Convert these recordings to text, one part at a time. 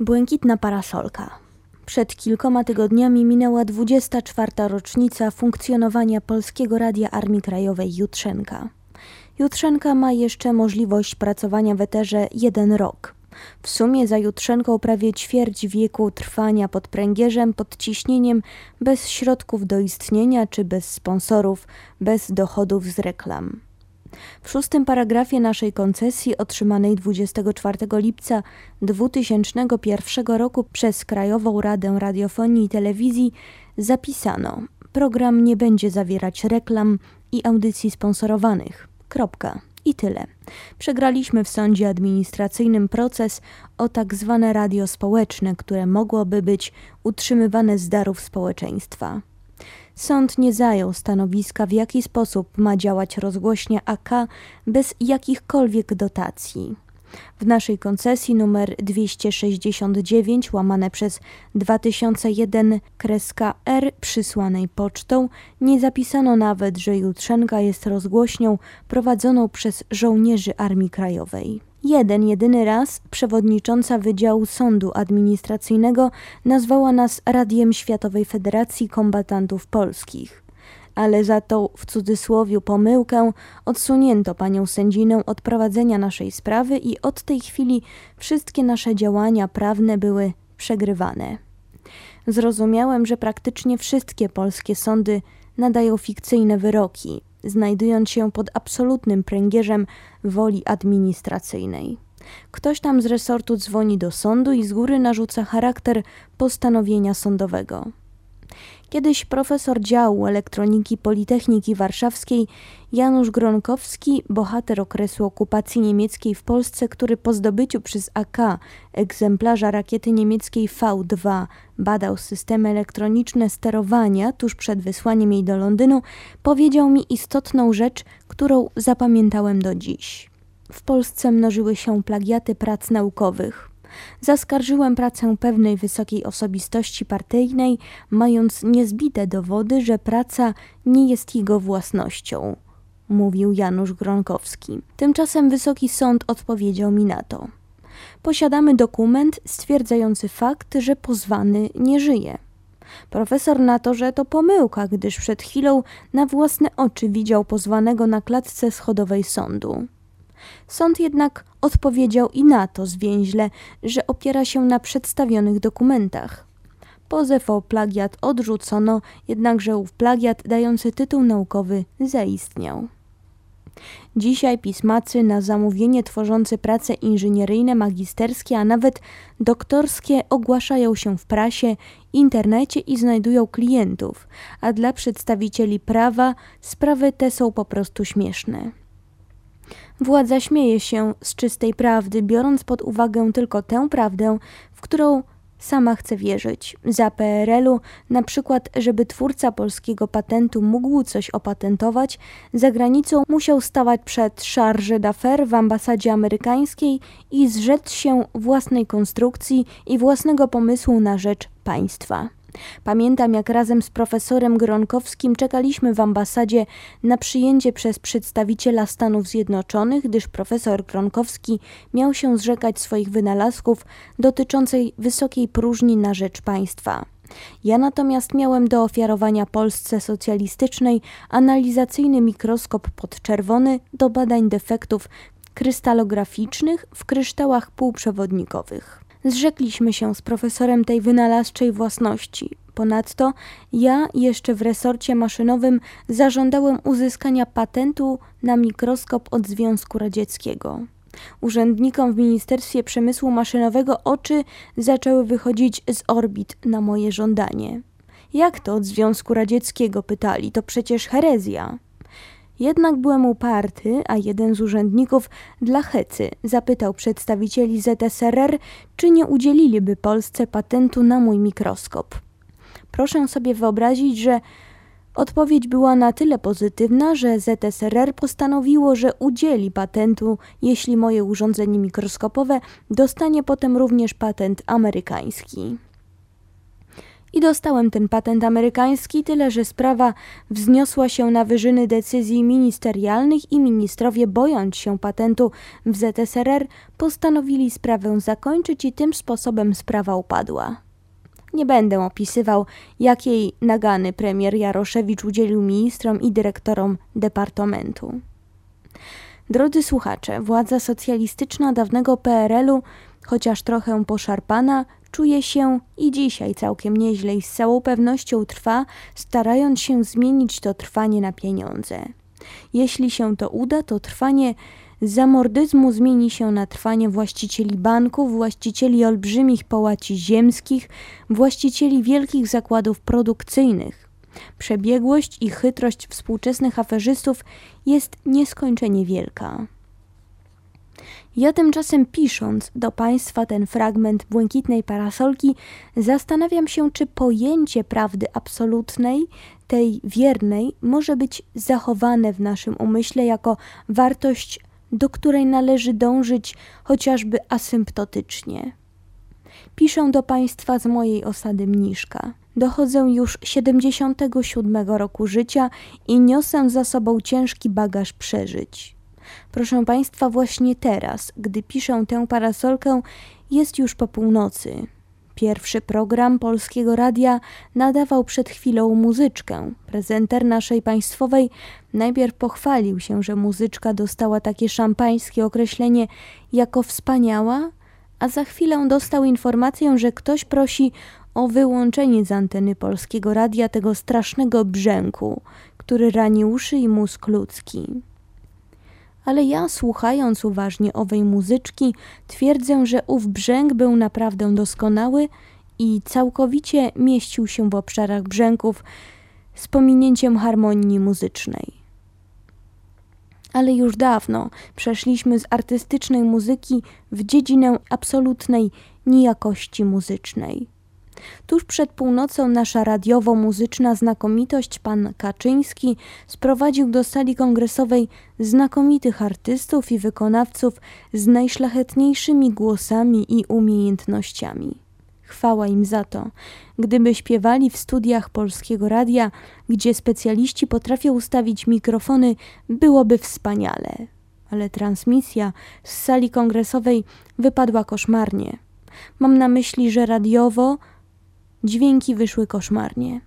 Błękitna parasolka. Przed kilkoma tygodniami minęła 24. rocznica funkcjonowania Polskiego Radia Armii Krajowej Jutrzenka. Jutrzenka ma jeszcze możliwość pracowania w eterze jeden rok. W sumie za Jutrzenką prawie ćwierć wieku trwania pod pręgierzem, pod ciśnieniem, bez środków do istnienia czy bez sponsorów, bez dochodów z reklam. W szóstym paragrafie naszej koncesji otrzymanej 24 lipca 2001 roku przez Krajową Radę Radiofonii i Telewizji zapisano: Program nie będzie zawierać reklam i audycji sponsorowanych. Kropka. I tyle. Przegraliśmy w sądzie administracyjnym proces o tak zwane radio społeczne, które mogłoby być utrzymywane z darów społeczeństwa. Sąd nie zajął stanowiska, w jaki sposób ma działać rozgłośnia AK bez jakichkolwiek dotacji. W naszej koncesji numer 269 łamane przez 2001 kreska R przysłanej pocztą nie zapisano nawet, że Jutrzenka jest rozgłośnią prowadzoną przez żołnierzy Armii Krajowej. Jeden, jedyny raz przewodnicząca Wydziału Sądu Administracyjnego nazwała nas Radiem Światowej Federacji Kombatantów Polskich. Ale za tą w cudzysłowie pomyłkę odsunięto panią sędzinę od prowadzenia naszej sprawy i od tej chwili wszystkie nasze działania prawne były przegrywane. Zrozumiałem, że praktycznie wszystkie polskie sądy nadają fikcyjne wyroki, znajdując się pod absolutnym pręgierzem woli administracyjnej. Ktoś tam z resortu dzwoni do sądu i z góry narzuca charakter postanowienia sądowego. Kiedyś profesor działu elektroniki Politechniki Warszawskiej Janusz Gronkowski, bohater okresu okupacji niemieckiej w Polsce, który po zdobyciu przez AK egzemplarza rakiety niemieckiej V2 badał systemy elektroniczne sterowania tuż przed wysłaniem jej do Londynu, powiedział mi istotną rzecz, którą zapamiętałem do dziś. W Polsce mnożyły się plagiaty prac naukowych. Zaskarżyłem pracę pewnej wysokiej osobistości partyjnej, mając niezbite dowody, że praca nie jest jego własnością, mówił Janusz Gronkowski. Tymczasem Wysoki Sąd odpowiedział mi na to. Posiadamy dokument stwierdzający fakt, że pozwany nie żyje. Profesor na to, że to pomyłka, gdyż przed chwilą na własne oczy widział pozwanego na klatce schodowej sądu. Sąd jednak odpowiedział i na to zwięźle, że opiera się na przedstawionych dokumentach. Pozew o plagiat odrzucono, jednakże ów plagiat dający tytuł naukowy zaistniał. Dzisiaj pismacy na zamówienie tworzący prace inżynieryjne, magisterskie, a nawet doktorskie ogłaszają się w prasie, internecie i znajdują klientów, a dla przedstawicieli prawa sprawy te są po prostu śmieszne. Władza śmieje się z czystej prawdy, biorąc pod uwagę tylko tę prawdę, w którą sama chce wierzyć. Za PRL-u, na przykład, żeby twórca polskiego patentu mógł coś opatentować, za granicą musiał stawać przed charge d'affaires w ambasadzie amerykańskiej i zrzec się własnej konstrukcji i własnego pomysłu na rzecz państwa. Pamiętam, jak razem z profesorem Gronkowskim czekaliśmy w ambasadzie na przyjęcie przez przedstawiciela Stanów Zjednoczonych, gdyż profesor Gronkowski miał się zrzekać swoich wynalazków dotyczącej wysokiej próżni na rzecz państwa. Ja natomiast miałem do ofiarowania Polsce socjalistycznej analizacyjny mikroskop podczerwony do badań defektów krystalograficznych w kryształach półprzewodnikowych. Zrzekliśmy się z profesorem tej wynalazczej własności. Ponadto ja jeszcze w resorcie maszynowym zażądałem uzyskania patentu na mikroskop od Związku Radzieckiego. Urzędnikom w Ministerstwie Przemysłu Maszynowego oczy zaczęły wychodzić z orbit na moje żądanie. Jak to od Związku Radzieckiego pytali? To przecież herezja. Jednak byłem uparty, a jeden z urzędników dla hecy zapytał przedstawicieli ZSRR, czy nie udzieliliby Polsce patentu na mój mikroskop. Proszę sobie wyobrazić, że odpowiedź była na tyle pozytywna, że ZSRR postanowiło, że udzieli patentu, jeśli moje urządzenie mikroskopowe dostanie potem również patent amerykański. I dostałem ten patent amerykański, tyle że sprawa wzniosła się na wyżyny decyzji ministerialnych i ministrowie, bojąc się patentu w ZSRR, postanowili sprawę zakończyć i tym sposobem sprawa upadła. Nie będę opisywał, jakiej nagany premier Jaroszewicz udzielił ministrom i dyrektorom departamentu. Drodzy słuchacze, władza socjalistyczna dawnego PRL-u, chociaż trochę poszarpana, czuje się i dzisiaj całkiem nieźle i z całą pewnością trwa, starając się zmienić to trwanie na pieniądze. Jeśli się to uda, to trwanie zamordyzmu zmieni się na trwanie właścicieli banków, właścicieli olbrzymich połaci ziemskich, właścicieli wielkich zakładów produkcyjnych. Przebiegłość i chytrość współczesnych aferzystów jest nieskończenie wielka. Ja tymczasem pisząc do Państwa ten fragment błękitnej parasolki, zastanawiam się, czy pojęcie prawdy absolutnej, tej wiernej, może być zachowane w naszym umyśle jako wartość, do której należy dążyć chociażby asymptotycznie. Piszę do Państwa z mojej osady Mniszka. Dochodzę już 77 roku życia i niosę za sobą ciężki bagaż przeżyć. Proszę Państwa, właśnie teraz, gdy piszę tę parasolkę, jest już po północy. Pierwszy program Polskiego Radia nadawał przed chwilą muzyczkę. Prezenter naszej państwowej najpierw pochwalił się, że muzyczka dostała takie szampańskie określenie jako wspaniała, a za chwilę dostał informację, że ktoś prosi o wyłączenie z anteny Polskiego Radia tego strasznego brzęku, który rani uszy i mózg ludzki ale ja, słuchając uważnie owej muzyczki, twierdzę, że ów brzęk był naprawdę doskonały i całkowicie mieścił się w obszarach brzęków z pominięciem harmonii muzycznej. Ale już dawno przeszliśmy z artystycznej muzyki w dziedzinę absolutnej nijakości muzycznej. Tuż przed północą nasza radiowo-muzyczna znakomitość pan Kaczyński sprowadził do sali kongresowej znakomitych artystów i wykonawców z najszlachetniejszymi głosami i umiejętnościami. Chwała im za to. Gdyby śpiewali w studiach polskiego radia, gdzie specjaliści potrafią ustawić mikrofony, byłoby wspaniale. Ale transmisja z sali kongresowej wypadła koszmarnie. Mam na myśli, że radiowo Dźwięki wyszły koszmarnie.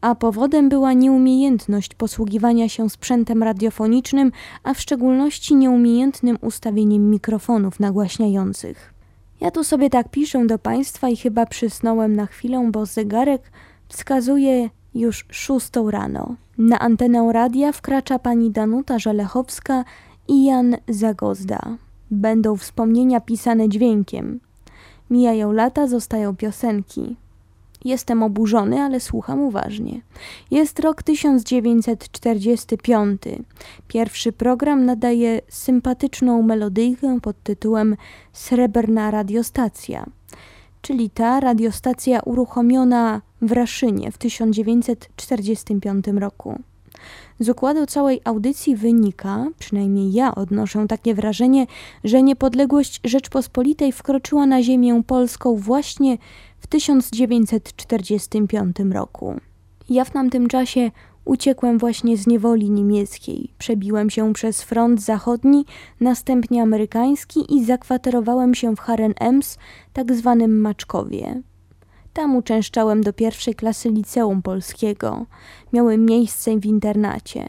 A powodem była nieumiejętność posługiwania się sprzętem radiofonicznym, a w szczególności nieumiejętnym ustawieniem mikrofonów nagłaśniających. Ja tu sobie tak piszę do Państwa i chyba przysnąłem na chwilę, bo zegarek wskazuje już szóstą rano. Na antenę radia wkracza pani Danuta Żelechowska i Jan Zagozda. Będą wspomnienia pisane dźwiękiem. Mijają lata, zostają piosenki. Jestem oburzony, ale słucham uważnie. Jest rok 1945. Pierwszy program nadaje sympatyczną melodyjkę pod tytułem Srebrna radiostacja, czyli ta radiostacja uruchomiona w Raszynie w 1945 roku. Z układu całej audycji wynika, przynajmniej ja odnoszę takie wrażenie, że niepodległość Rzeczpospolitej wkroczyła na ziemię polską właśnie 1945 roku. Ja w tamtym czasie uciekłem właśnie z niewoli niemieckiej, przebiłem się przez front zachodni, następnie amerykański i zakwaterowałem się w Haren Ems, tak zwanym Maczkowie. Tam uczęszczałem do pierwszej klasy liceum polskiego. Miałem miejsce w internacie.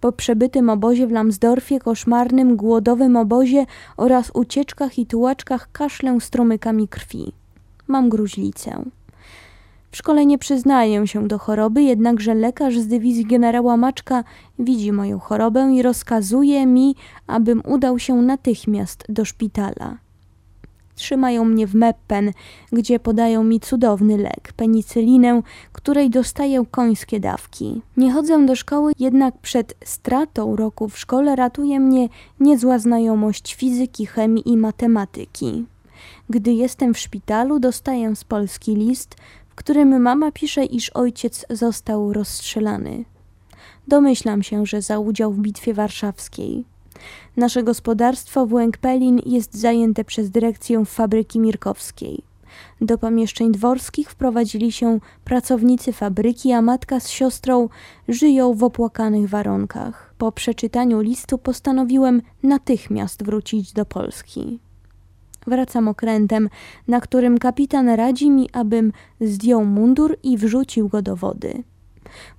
Po przebytym obozie w Lamsdorfie, koszmarnym, głodowym obozie oraz ucieczkach i tułaczkach kaszlę strumykami krwi mam gruźlicę. W szkole nie przyznaję się do choroby, jednakże lekarz z dywizji generała Maczka widzi moją chorobę i rozkazuje mi, abym udał się natychmiast do szpitala. Trzymają mnie w Meppen, gdzie podają mi cudowny lek, penicylinę, której dostaję końskie dawki. Nie chodzę do szkoły, jednak przed stratą roku w szkole ratuje mnie niezła znajomość fizyki, chemii i matematyki. Gdy jestem w szpitalu, dostaję z Polski list, w którym mama pisze, iż ojciec został rozstrzelany. Domyślam się, że za udział w bitwie warszawskiej. Nasze gospodarstwo w Łękpelin jest zajęte przez dyrekcję fabryki Mirkowskiej. Do pomieszczeń dworskich wprowadzili się pracownicy fabryki, a matka z siostrą żyją w opłakanych warunkach. Po przeczytaniu listu postanowiłem natychmiast wrócić do Polski. Wracam okrętem, na którym kapitan radzi mi, abym zdjął mundur i wrzucił go do wody.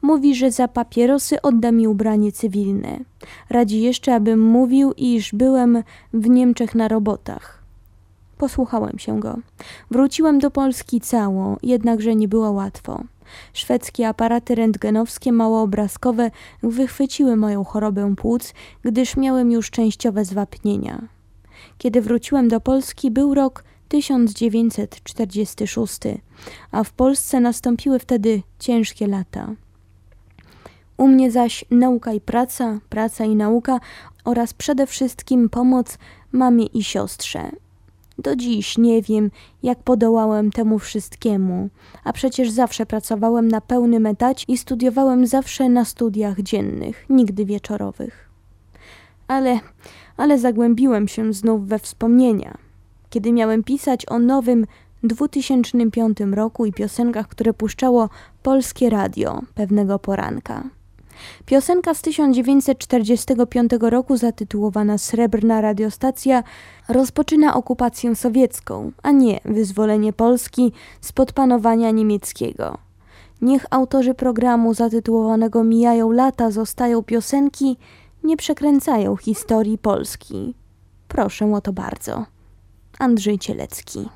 Mówi, że za papierosy odda mi ubranie cywilne. Radzi jeszcze, abym mówił, iż byłem w Niemczech na robotach. Posłuchałem się go. Wróciłem do Polski cało, jednakże nie było łatwo. Szwedzkie aparaty rentgenowskie małoobrazkowe wychwyciły moją chorobę płuc, gdyż miałem już częściowe zwapnienia. Kiedy wróciłem do Polski, był rok 1946, a w Polsce nastąpiły wtedy ciężkie lata. U mnie zaś nauka i praca, praca i nauka oraz przede wszystkim pomoc mamie i siostrze. Do dziś nie wiem, jak podołałem temu wszystkiemu, a przecież zawsze pracowałem na pełnym etacie i studiowałem zawsze na studiach dziennych, nigdy wieczorowych. Ale, ale zagłębiłem się znów we wspomnienia. Kiedy miałem pisać o nowym 2005 roku i piosenkach, które puszczało polskie radio pewnego poranka. Piosenka z 1945 roku zatytułowana Srebrna radiostacja rozpoczyna okupację sowiecką, a nie wyzwolenie Polski spod panowania niemieckiego. Niech autorzy programu zatytułowanego Mijają lata, zostają piosenki, nie przekręcają historii Polski. Proszę o to bardzo. Andrzej Cielecki